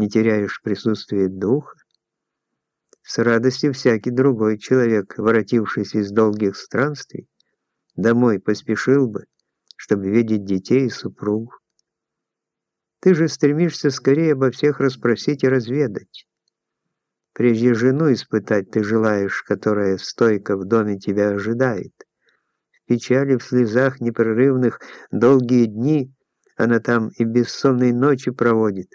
не теряешь присутствие духа? С радостью всякий другой человек, воротившись из долгих странствий, домой поспешил бы, чтобы видеть детей и супругу. Ты же стремишься скорее обо всех расспросить и разведать. Прежде жену испытать ты желаешь, которая стойко в доме тебя ожидает. В печали, в слезах непрерывных долгие дни она там и бессонные ночи проводит.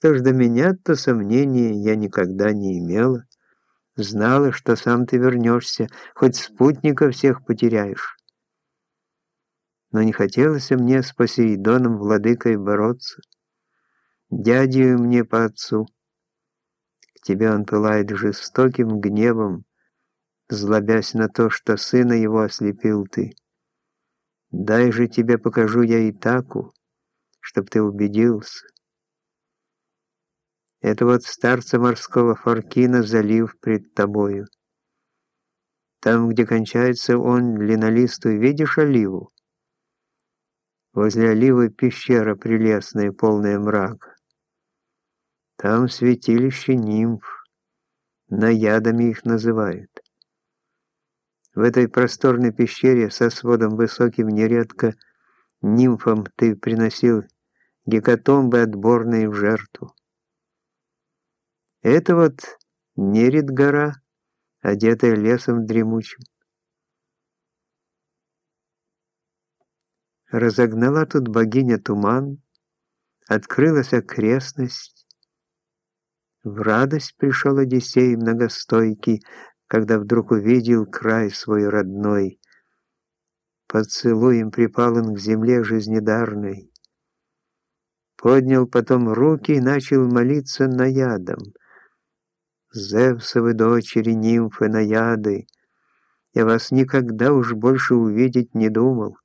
Что ж до меня, то сомнений я никогда не имела. Знала, что сам ты вернешься, хоть спутника всех потеряешь. Но не хотелось мне с Посейдоном владыкой бороться. Дядю мне по отцу — тебе он пылает жестоким гневом, злобясь на то, что сына его ослепил ты. Дай же тебе покажу я и таку, чтоб ты убедился. Это вот старца морского Форкина залив пред тобою. Там, где кончается он линолистую, видишь оливу? Возле оливы пещера прелестная, полная мрака. Там святилище нимф, наядами их называют. В этой просторной пещере со сводом высоким нередко нимфам ты приносил гекатомбы отборные в жертву. Это вот Нерит гора, одетая лесом дремучим. Разогнала тут богиня туман, открылась окрестность, в радость пришел Одиссей многостойкий, когда вдруг увидел край свой родной. Поцелуем припал он к земле жизнедарной. Поднял потом руки и начал молиться наядом. Зевсовы дочери, нимфы, наяды, я вас никогда уж больше увидеть не думал.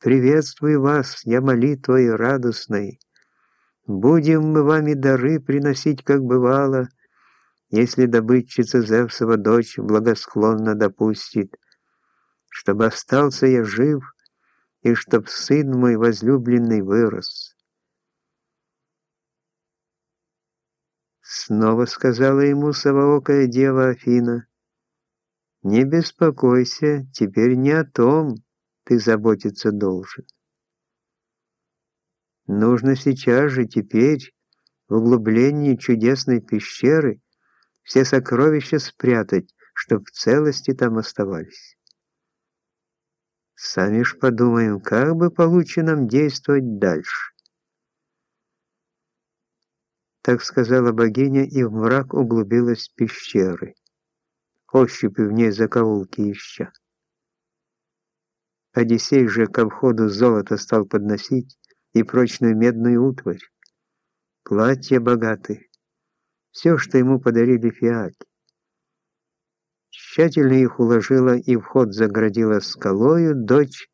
Приветствую вас, я молитвой радостной, Будем мы вами дары приносить, как бывало, если добытчица Зевсова дочь благосклонно допустит, чтобы остался я жив и чтоб сын мой возлюбленный вырос. Снова сказала ему совоокая дева Афина, «Не беспокойся, теперь не о том ты заботиться должен». Нужно сейчас же, теперь, в углублении чудесной пещеры, все сокровища спрятать, чтоб в целости там оставались. Сами ж подумаем, как бы получше нам действовать дальше. Так сказала богиня, и в мрак углубилась пещеры, ощупью в ней закоулки ища. Одиссей же ко входу золото стал подносить, и прочную медную утварь, платья богатые, все, что ему подарили фиаки. Тщательно их уложила и вход заградила скалою дочь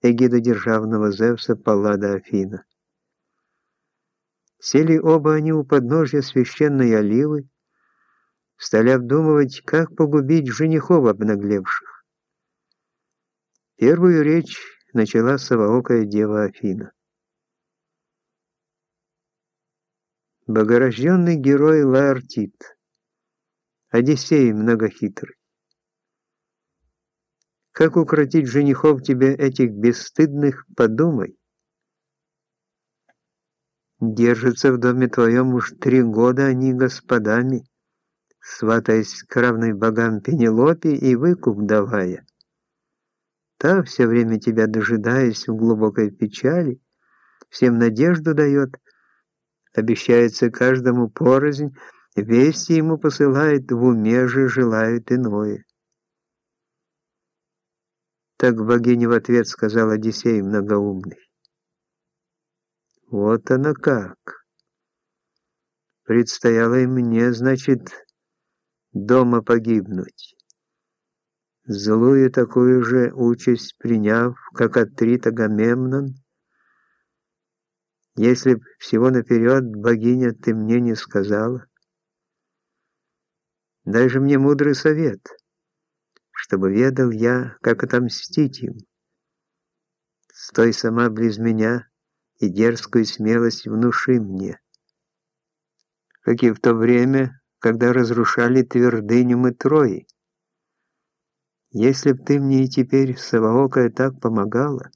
эгидодержавного Зевса Паллада Афина. Сели оба они у подножья священной оливы, стали обдумывать, как погубить женихов обнаглевших. Первую речь начала совоокая дева Афина. Богорожденный герой Лаэртит, Одиссей многохитрый. Как укротить женихов тебе этих бесстыдных, подумай. Держатся в доме твоем уж три года они господами, сватаясь к равной богам Пенелопе и выкуп давая. Та, все время тебя дожидаясь в глубокой печали, всем надежду дает, обещается каждому порознь, вести ему посылает, в уме же желает иное. Так богиня в ответ сказал Одиссей многоумный. Вот оно как. Предстояло и мне, значит, дома погибнуть. Злую такую же участь приняв, как Атрит Агамемнон, если б всего наперед, богиня, ты мне не сказала. Дай же мне мудрый совет, чтобы ведал я, как отомстить им. Стой сама близ меня и дерзкую смелость внуши мне. как и в то время, когда разрушали твердыню мы Трои. Если б ты мне и теперь, Саваокая, так помогала,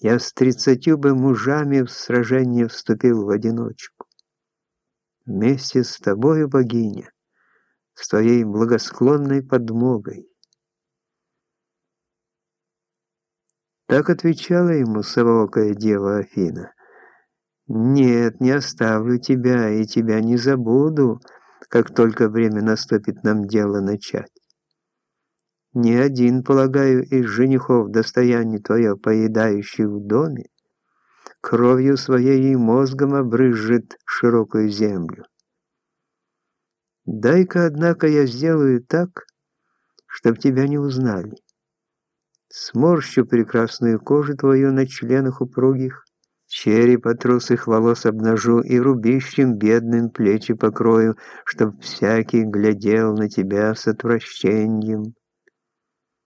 я с тридцатью бы мужами в сражение вступил в одиночку. Вместе с тобою, богиня, с твоей благосклонной подмогой. Так отвечала ему Саваокая дева Афина. «Нет, не оставлю тебя, и тебя не забуду, как только время наступит нам дело начать. Ни один, полагаю, из женихов достояние твое, поедающий в доме, кровью своей и мозгом обрыжет широкую землю. Дай-ка, однако, я сделаю так, чтоб тебя не узнали. Сморщу прекрасную кожу твою на членах упругих, Череп от русых волос обнажу и рубищем бедным плечи покрою, чтоб всякий глядел на тебя с отвращением.